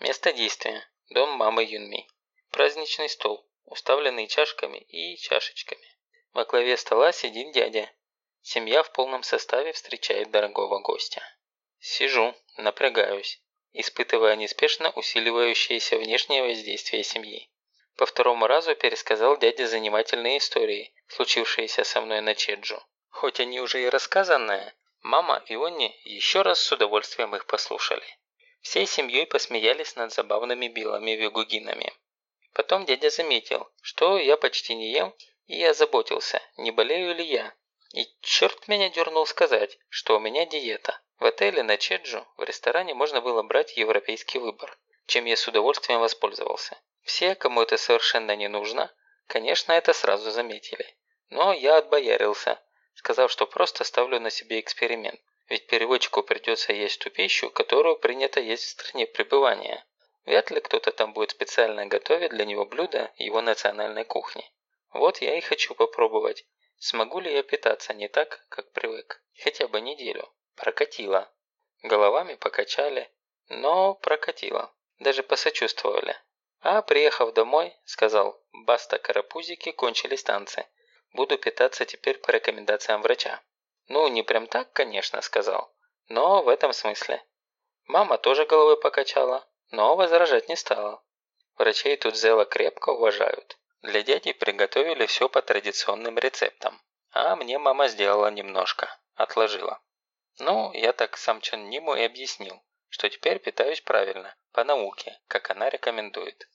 Место действия. Дом мамы Юнми. Праздничный стол, уставленный чашками и чашечками. Во главе стола сидит дядя. Семья в полном составе встречает дорогого гостя. Сижу, напрягаюсь, испытывая неспешно усиливающееся внешнее воздействие семьи. По второму разу пересказал дяде занимательные истории, случившиеся со мной на Чеджу. Хоть они уже и рассказанные, мама и Онни еще раз с удовольствием их послушали. Всей семьей посмеялись над забавными белыми-вегугинами. Потом дядя заметил, что я почти не ем, и озаботился, не болею ли я. И черт меня дернул сказать, что у меня диета. В отеле на Чеджу в ресторане можно было брать европейский выбор, чем я с удовольствием воспользовался. Все, кому это совершенно не нужно, конечно, это сразу заметили. Но я отбоярился, сказав, что просто ставлю на себе эксперимент. Ведь переводчику придется есть ту пищу, которую принято есть в стране пребывания. Вряд ли кто-то там будет специально готовить для него блюда его национальной кухни. Вот я и хочу попробовать, смогу ли я питаться не так, как привык. Хотя бы неделю. Прокатило. Головами покачали, но прокатило. Даже посочувствовали. А приехав домой, сказал, баста карапузики, кончились танцы. Буду питаться теперь по рекомендациям врача. Ну, не прям так, конечно, сказал. Но в этом смысле. Мама тоже головой покачала, но возражать не стала. Врачей тут Зела крепко уважают. Для дяди приготовили все по традиционным рецептам. А мне мама сделала немножко, отложила. Ну, я так сам Чон Ниму и объяснил, что теперь питаюсь правильно, по науке, как она рекомендует.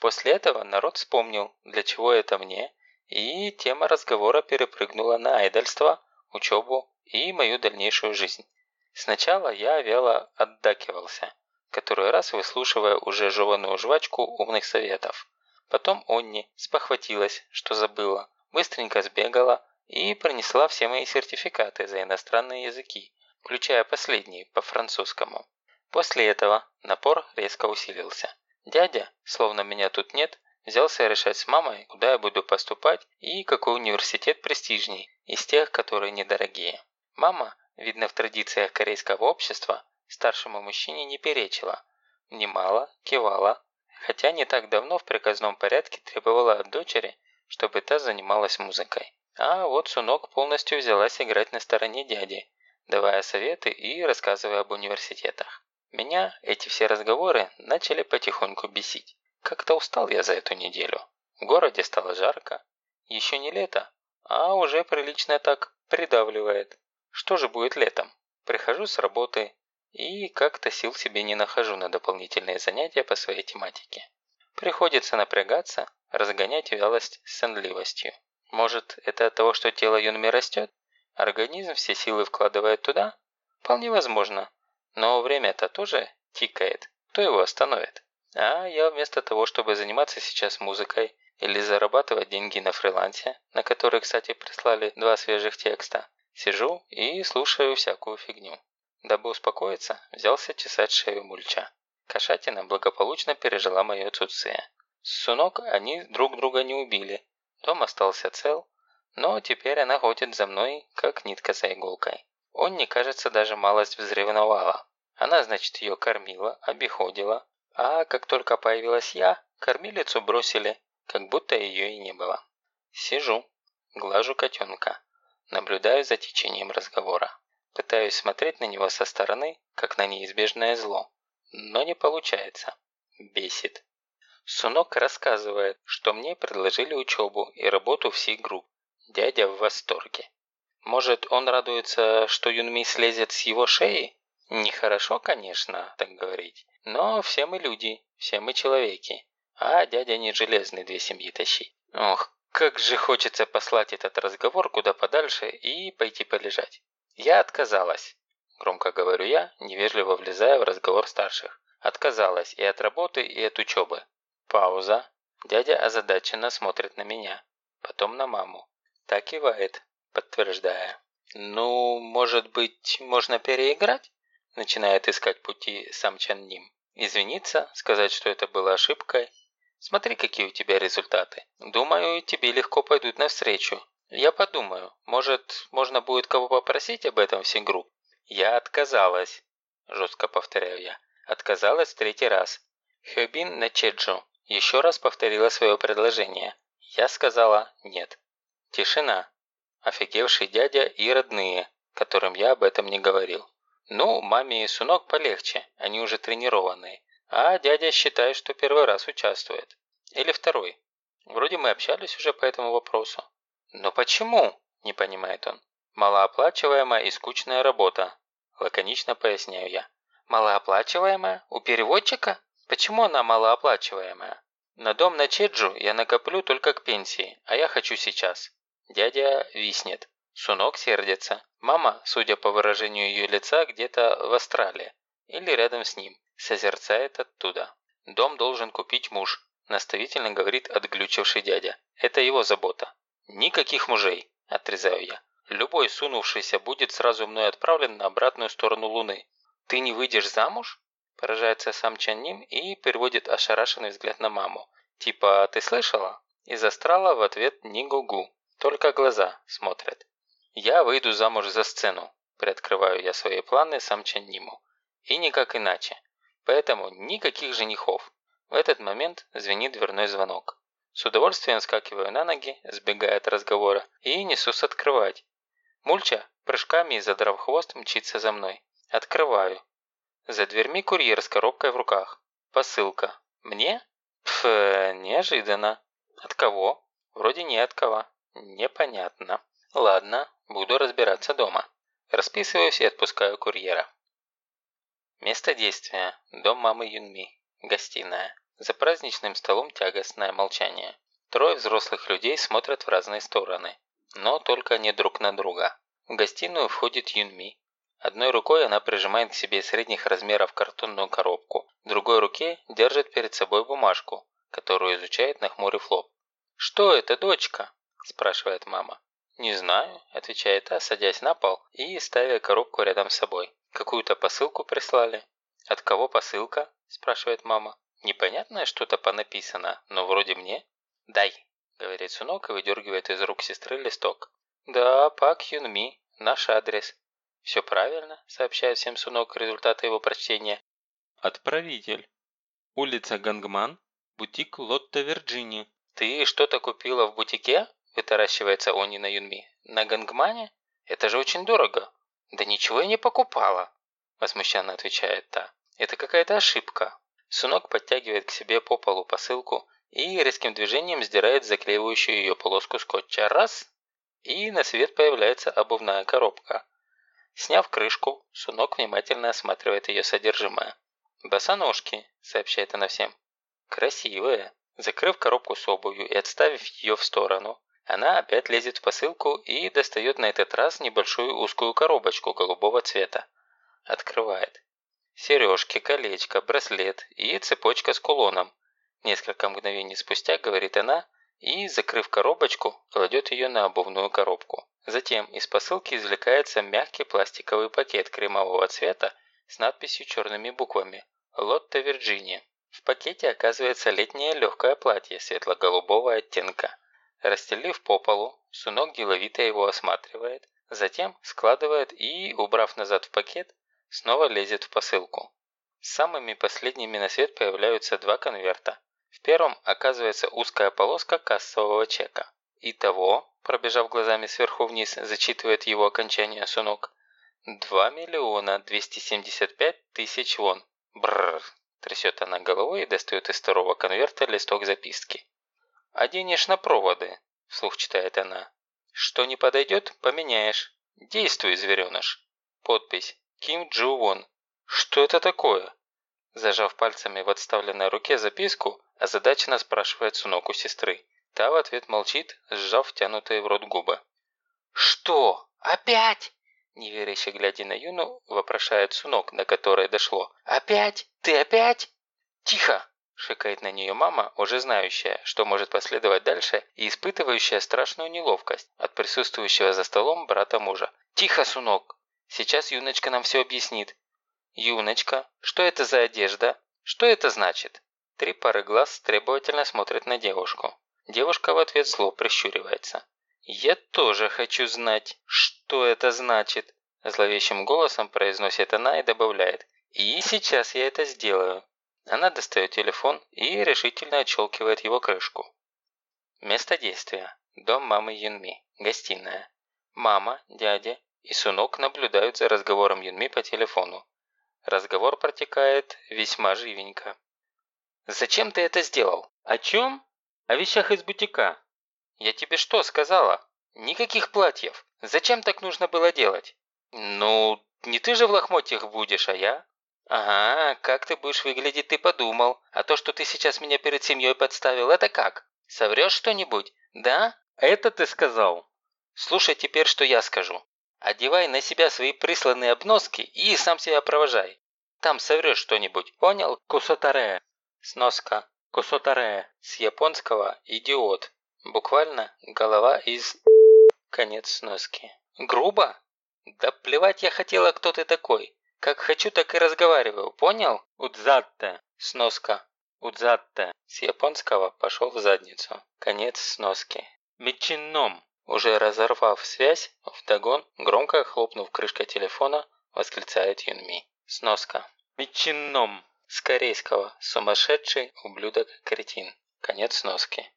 После этого народ вспомнил, для чего это мне, и тема разговора перепрыгнула на айдольство, учебу и мою дальнейшую жизнь. Сначала я вяло отдакивался, который раз выслушивая уже жеванную жвачку умных советов. Потом Онни спохватилась, что забыла, быстренько сбегала и принесла все мои сертификаты за иностранные языки, включая последний по французскому. После этого напор резко усилился. Дядя, словно меня тут нет, взялся решать с мамой, куда я буду поступать и какой университет престижней из тех, которые недорогие. Мама, видно в традициях корейского общества, старшему мужчине не перечила, внимала, кивала, хотя не так давно в приказном порядке требовала от дочери, чтобы та занималась музыкой. А вот Сунок полностью взялась играть на стороне дяди, давая советы и рассказывая об университетах. Меня эти все разговоры начали потихоньку бесить. Как-то устал я за эту неделю. В городе стало жарко. Еще не лето, а уже прилично так придавливает. Что же будет летом? Прихожу с работы и как-то сил себе не нахожу на дополнительные занятия по своей тематике. Приходится напрягаться, разгонять вялость с сонливостью. Может, это от того, что тело Юнми растет? Организм все силы вкладывает туда? Вполне возможно. Но время-то тоже тикает. Кто его остановит? А я вместо того, чтобы заниматься сейчас музыкой или зарабатывать деньги на фрилансе, на который, кстати, прислали два свежих текста, сижу и слушаю всякую фигню. Дабы успокоиться, взялся чесать шею мульча. Кошатина благополучно пережила мое отсутствие. Сунок они друг друга не убили. Дом остался цел, но теперь она ходит за мной, как нитка за иголкой. Он, не кажется, даже малость взревновала. Она, значит, ее кормила, обиходила, а как только появилась я, кормилицу бросили, как будто ее и не было. Сижу, глажу котенка, наблюдаю за течением разговора. Пытаюсь смотреть на него со стороны, как на неизбежное зло. Но не получается. Бесит. Сунок рассказывает, что мне предложили учебу и работу в Си-групп. Дядя в восторге. Может, он радуется, что Юнми слезет с его шеи? Нехорошо, конечно, так говорить. Но все мы люди, все мы человеки. А дядя не железный две семьи тащить. Ох, как же хочется послать этот разговор куда подальше и пойти полежать. Я отказалась. Громко говорю я, невежливо влезая в разговор старших. Отказалась и от работы, и от учебы. Пауза. Дядя озадаченно смотрит на меня. Потом на маму. Так кивает подтверждая. «Ну, может быть, можно переиграть?» Начинает искать пути сам Чан Ним. Извиниться, сказать, что это было ошибкой. Смотри, какие у тебя результаты. Думаю, тебе легко пойдут навстречу. Я подумаю, может, можно будет кого попросить об этом в групп. Я отказалась, жестко повторяю я. Отказалась в третий раз. Хёбин Начеджу еще раз повторила свое предложение. Я сказала «нет». Тишина. Офигевший дядя и родные, которым я об этом не говорил. Ну, маме и Сунок полегче, они уже тренированные. А дядя считает, что первый раз участвует. Или второй. Вроде мы общались уже по этому вопросу. Но почему? Не понимает он. Малооплачиваемая и скучная работа. Лаконично поясняю я. Малооплачиваемая? У переводчика? Почему она малооплачиваемая? На дом на Чеджу я накоплю только к пенсии, а я хочу сейчас. Дядя виснет. Сунок сердится. Мама, судя по выражению ее лица, где-то в Австралии. Или рядом с ним. Созерцает оттуда. Дом должен купить муж. Наставительно говорит отглючивший дядя. Это его забота. Никаких мужей, отрезаю я. Любой сунувшийся будет сразу мной отправлен на обратную сторону Луны. Ты не выйдешь замуж? Поражается сам Чанним и переводит ошарашенный взгляд на маму. Типа «ты слышала?» Из астрала в ответ «ни гугу». Только глаза смотрят. Я выйду замуж за сцену. Приоткрываю я свои планы сам Чанниму. И никак иначе. Поэтому никаких женихов. В этот момент звенит дверной звонок. С удовольствием скакиваю на ноги, сбегая от разговора, и несусь открывать. Мульча, прыжками и задрав хвост, мчится за мной. Открываю. За дверьми курьер с коробкой в руках. Посылка. Мне? Пф, неожиданно. От кого? Вроде не от кого. Непонятно. Ладно, буду разбираться дома. Расписываюсь и отпускаю курьера. Место действия. Дом мамы Юнми. Гостиная. За праздничным столом тягостное молчание. Трое взрослых людей смотрят в разные стороны. Но только не друг на друга. В гостиную входит Юнми. Одной рукой она прижимает к себе средних размеров картонную коробку. Другой руке держит перед собой бумажку, которую изучает нахмурив лоб. «Что это, дочка?» – спрашивает мама. «Не знаю», – отвечает та, садясь на пол и ставя коробку рядом с собой. «Какую-то посылку прислали». «От кого посылка?» – спрашивает мама. «Непонятное что-то понаписано, но вроде мне». «Дай», – говорит Сунок и выдергивает из рук сестры листок. «Да, Пак Юнми, наш адрес». «Все правильно», – сообщает всем Сунок результаты его прочтения. «Отправитель. Улица Гангман, бутик Лотто Вирджини». «Ты что-то купила в бутике?» – вытаращивается Они на Юнми. «На Гангмане? Это же очень дорого». «Да ничего я не покупала», – возмущенно отвечает та. «Это какая-то ошибка». Сунок подтягивает к себе по полу посылку и резким движением сдирает заклеивающую ее полоску скотча. Раз – и на свет появляется обувная коробка. Сняв крышку, Сунок внимательно осматривает ее содержимое. «Босоножки», – сообщает она всем. «Красивые». Закрыв коробку с обувью и отставив ее в сторону, она опять лезет в посылку и достает на этот раз небольшую узкую коробочку голубого цвета. Открывает. Сережки, колечко, браслет и цепочка с кулоном. Несколько мгновений спустя говорит она и, закрыв коробочку, кладет ее на обувную коробку. Затем из посылки извлекается мягкий пластиковый пакет кремового цвета с надписью черными буквами «Лотто Вирджиния». В пакете оказывается летнее легкое платье светло-голубого оттенка. Расстелив по полу, Сунок деловито его осматривает, затем складывает и, убрав назад в пакет, снова лезет в посылку. Самыми последними на свет появляются два конверта. В первом оказывается узкая полоска кассового чека. Итого, пробежав глазами сверху вниз, зачитывает его окончание Сунок, 2 миллиона 275 тысяч вон. Бррр. Трясет она головой и достает из второго конверта листок записки. «Оденешь на проводы», – вслух читает она. «Что не подойдет, поменяешь. Действуй, звереныш». Подпись «Ким Джу Вон». «Что это такое?» Зажав пальцами в отставленной руке записку, озадаченно спрашивает Сунок у сестры. Та в ответ молчит, сжав втянутые в рот губы. «Что? Опять?» Неверяще глядя на Юну, вопрошает Сунок, на которое дошло. «Опять? Ты опять?» «Тихо!» Шикает на нее мама, уже знающая, что может последовать дальше, и испытывающая страшную неловкость от присутствующего за столом брата мужа. «Тихо, Сунок! Сейчас Юночка нам все объяснит». «Юночка, что это за одежда? Что это значит?» Три пары глаз требовательно смотрят на девушку. Девушка в ответ зло прищуривается. «Я тоже хочу знать, что это значит», – зловещим голосом произносит она и добавляет. «И сейчас я это сделаю». Она достает телефон и решительно отщелкивает его крышку. Место действия. Дом мамы Юнми. Гостиная. Мама, дядя и Сунок наблюдают за разговором Юнми по телефону. Разговор протекает весьма живенько. «Зачем ты это сделал? О чем? О вещах из бутика. Я тебе что сказала? Никаких платьев. Зачем так нужно было делать? Ну, не ты же в лохмотьях будешь, а я? Ага, как ты будешь выглядеть, ты подумал. А то, что ты сейчас меня перед семьей подставил, это как? Соврешь что-нибудь? Да? Это ты сказал? Слушай теперь, что я скажу. Одевай на себя свои присланные обноски и сам себя провожай. Там соврешь что-нибудь, понял? Кусотаре. Сноска. Кусотаре. С японского «идиот». Буквально «голова из...» Конец сноски. Грубо? Да плевать я хотела, кто ты такой. Как хочу, так и разговариваю, понял? Удзатте. Сноска. Удзатте. С японского пошел в задницу. Конец сноски. Мечином. Уже разорвав связь, вдогон, громко хлопнув крышкой телефона, восклицает Юнми. Сноска. Мечином. С корейского «сумасшедший ублюдок-кретин». Конец сноски.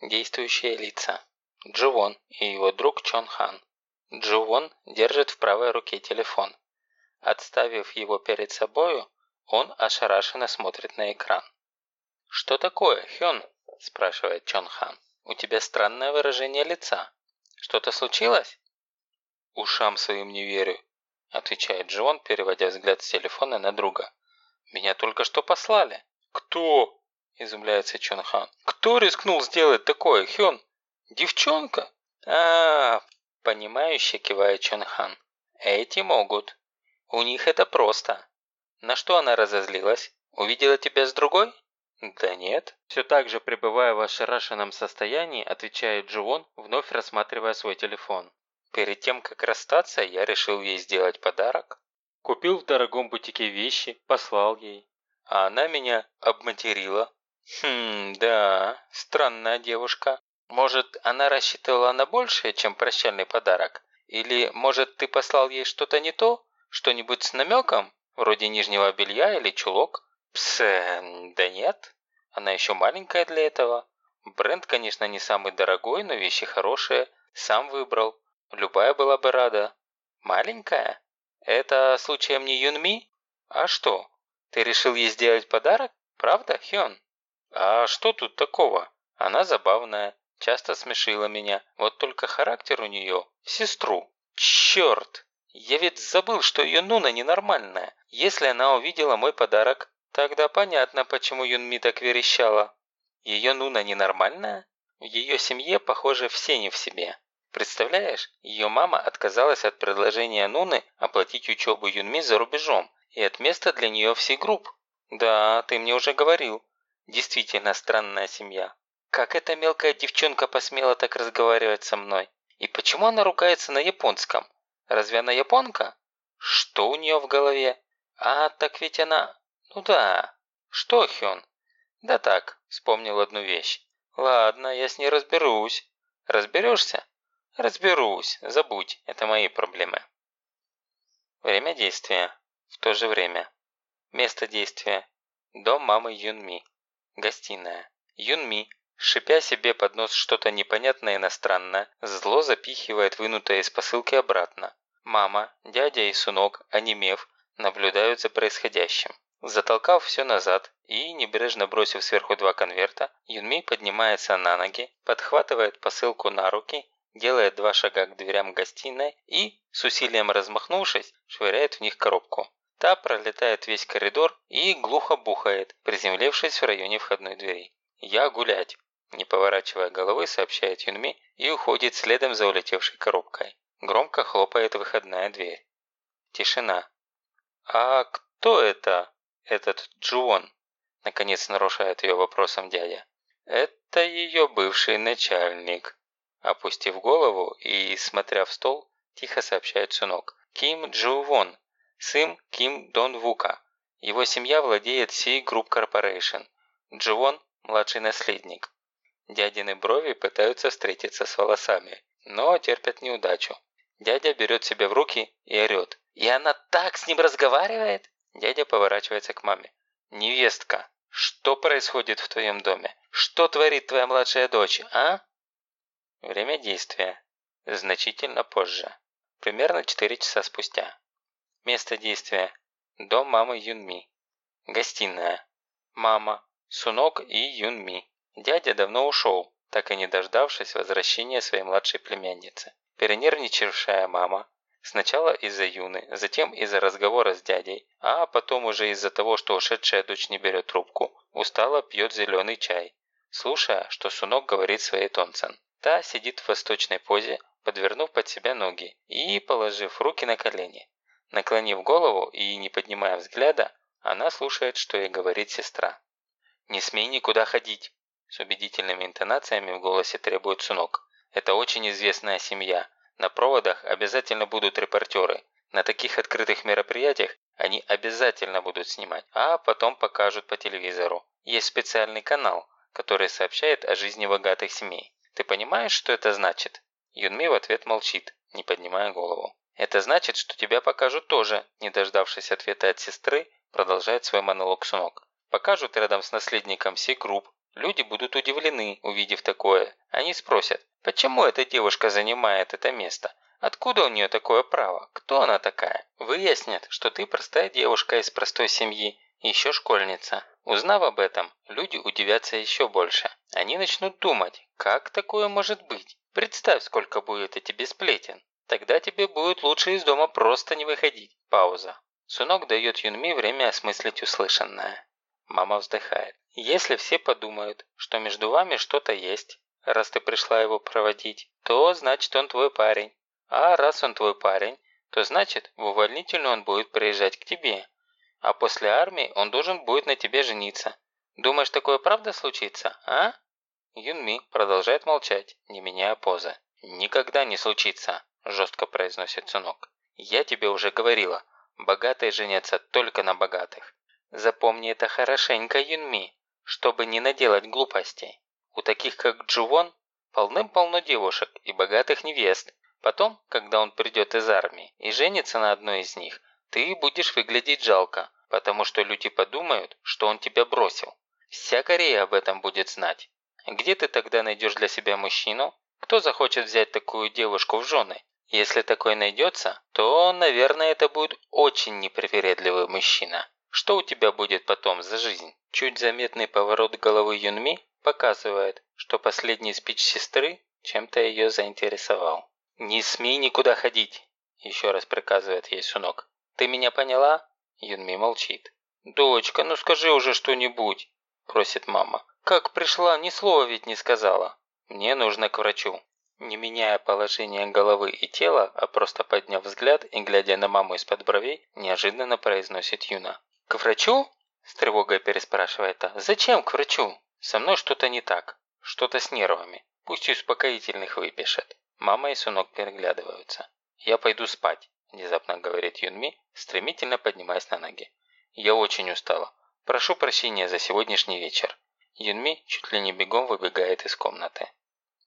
Действующие лица. Джувон и его друг Чон Хан. Джувон держит в правой руке телефон. Отставив его перед собою, он ошарашенно смотрит на экран. «Что такое, Хён?» – спрашивает Чон Хан. «У тебя странное выражение лица. Что-то случилось?» «Ушам своим не верю», – отвечает Джон, переводя взгляд с телефона на друга. Меня только что послали». «Кто?» – изумляется Чон Хан. «Кто рискнул сделать такое, Хён? Девчонка?» а, -а, -а понимающе кивает Чон Хан. «Эти могут. У них это просто. На что она разозлилась? Увидела тебя с другой?» «Да нет». Все так же, пребывая в ошарашенном состоянии, отвечает Джуон, вновь рассматривая свой телефон. «Перед тем, как расстаться, я решил ей сделать подарок. Купил в дорогом бутике вещи, послал ей. А она меня обматерила. Хм, да, странная девушка. Может, она рассчитывала на большее, чем прощальный подарок? Или, может, ты послал ей что-то не то? Что-нибудь с намеком? Вроде нижнего белья или чулок? Пс, да нет. Она еще маленькая для этого. Бренд, конечно, не самый дорогой, но вещи хорошие. Сам выбрал. Любая была бы рада. Маленькая? «Это случаем не Юнми? А что, ты решил ей сделать подарок? Правда, Хён?» «А что тут такого? Она забавная, часто смешила меня, вот только характер у нее – сестру. Черт! Я ведь забыл, что ее Нуна ненормальная. Если она увидела мой подарок, тогда понятно, почему Юнми так верещала. Ее Нуна ненормальная? В ее семье, похоже, все не в себе. Представляешь, ее мама отказалась от предложения Нуны оплатить учебу Юнми за рубежом и от места для нее в Си-групп. Да, ты мне уже говорил. Действительно странная семья. Как эта мелкая девчонка посмела так разговаривать со мной? И почему она ругается на японском? Разве она японка? Что у нее в голове? А, так ведь она... Ну да. Что, Хён? Да так, вспомнил одну вещь. Ладно, я с ней разберусь. Разберешься? Разберусь, забудь, это мои проблемы. Время действия. В то же время. Место действия. Дом мамы Юнми. Гостиная. Юнми, шипя себе под нос что-то непонятное иностранное, зло запихивает вынутое из посылки обратно. Мама, дядя и сунок, онемев, наблюдают за происходящим. Затолкав все назад и, небрежно бросив сверху два конверта, Юнми поднимается на ноги, подхватывает посылку на руки делает два шага к дверям гостиной и, с усилием размахнувшись, швыряет в них коробку. Та пролетает весь коридор и глухо бухает, приземлившись в районе входной двери. «Я гулять», – не поворачивая головы, сообщает Юнми и уходит следом за улетевшей коробкой. Громко хлопает выходная дверь. Тишина. «А кто это, этот Джу Вон?» – наконец нарушает ее вопросом дядя. «Это ее бывший начальник», Опустив голову и смотря в стол, тихо сообщает сынок. Ким Джу Вон, сын Ким Дон Вука. Его семья владеет Си Групп Корпорейшн. Джу Вон – младший наследник. Дядины брови пытаются встретиться с волосами, но терпят неудачу. Дядя берет себя в руки и орет. «И она так с ним разговаривает?» Дядя поворачивается к маме. «Невестка, что происходит в твоем доме? Что творит твоя младшая дочь, а?» Время действия. Значительно позже. Примерно 4 часа спустя. Место действия. Дом мамы Юнми. Гостиная. Мама, Сунок и Юнми. Дядя давно ушел, так и не дождавшись возвращения своей младшей племянницы. Перенервничавшая мама Сначала из-за Юны, затем из-за разговора с дядей, а потом уже из-за того, что ушедшая дочь не берет трубку, устало пьет зеленый чай, слушая, что Сунок говорит своей Тонцен. Та сидит в восточной позе, подвернув под себя ноги и положив руки на колени. Наклонив голову и не поднимая взгляда, она слушает, что ей говорит сестра. «Не смей никуда ходить!» С убедительными интонациями в голосе требует Сунок. «Это очень известная семья, на проводах обязательно будут репортеры. На таких открытых мероприятиях они обязательно будут снимать, а потом покажут по телевизору. Есть специальный канал, который сообщает о жизни богатых семей. Ты понимаешь, что это значит?» Юнми в ответ молчит, не поднимая голову. «Это значит, что тебя покажут тоже», не дождавшись ответа от сестры, продолжает свой монолог Сунок. «Покажут рядом с наследником Си Групп. Люди будут удивлены, увидев такое. Они спросят, Почему эта девушка занимает это место? Откуда у нее такое право? Кто она такая? Выяснят, что ты простая девушка из простой семьи, еще школьница. Узнав об этом, люди удивятся еще больше. Они начнут думать, как такое может быть? Представь, сколько будет эти сплетен. Тогда тебе будет лучше из дома просто не выходить. Пауза. Сунок дает Юнми время осмыслить услышанное. Мама вздыхает. Если все подумают, что между вами что-то есть, раз ты пришла его проводить, то значит он твой парень. А раз он твой парень, то значит в увольнительную он будет приезжать к тебе. А после армии он должен будет на тебе жениться. Думаешь, такое правда случится, а? Юнми продолжает молчать, не меняя позы. «Никогда не случится», – жестко произносит Цунок. «Я тебе уже говорила, богатые женятся только на богатых. Запомни это хорошенько, Юнми, чтобы не наделать глупостей. У таких, как Джувон, полным-полно девушек и богатых невест. Потом, когда он придет из армии и женится на одной из них, ты будешь выглядеть жалко, потому что люди подумают, что он тебя бросил. Вся Корея об этом будет знать. Где ты тогда найдешь для себя мужчину? Кто захочет взять такую девушку в жены? Если такой найдется, то, наверное, это будет очень непривередливый мужчина. Что у тебя будет потом за жизнь? Чуть заметный поворот головы Юнми показывает, что последний спич сестры чем-то ее заинтересовал. «Не смей никуда ходить!» – еще раз приказывает ей Сунок. «Ты меня поняла?» Юнми молчит. «Дочка, ну скажи уже что-нибудь!» – просит мама. «Как пришла, ни слова ведь не сказала!» «Мне нужно к врачу!» Не меняя положение головы и тела, а просто подняв взгляд и глядя на маму из-под бровей, неожиданно произносит Юна. «К врачу?» – с тревогой переспрашивает та. «Зачем к врачу?» Со мной что-то не так, что-то с нервами. Пусть успокоительных выпишет. Мама и сынок переглядываются. «Я пойду спать», – внезапно говорит Юнми, стремительно поднимаясь на ноги. «Я очень устала. Прошу прощения за сегодняшний вечер». Юнми чуть ли не бегом выбегает из комнаты.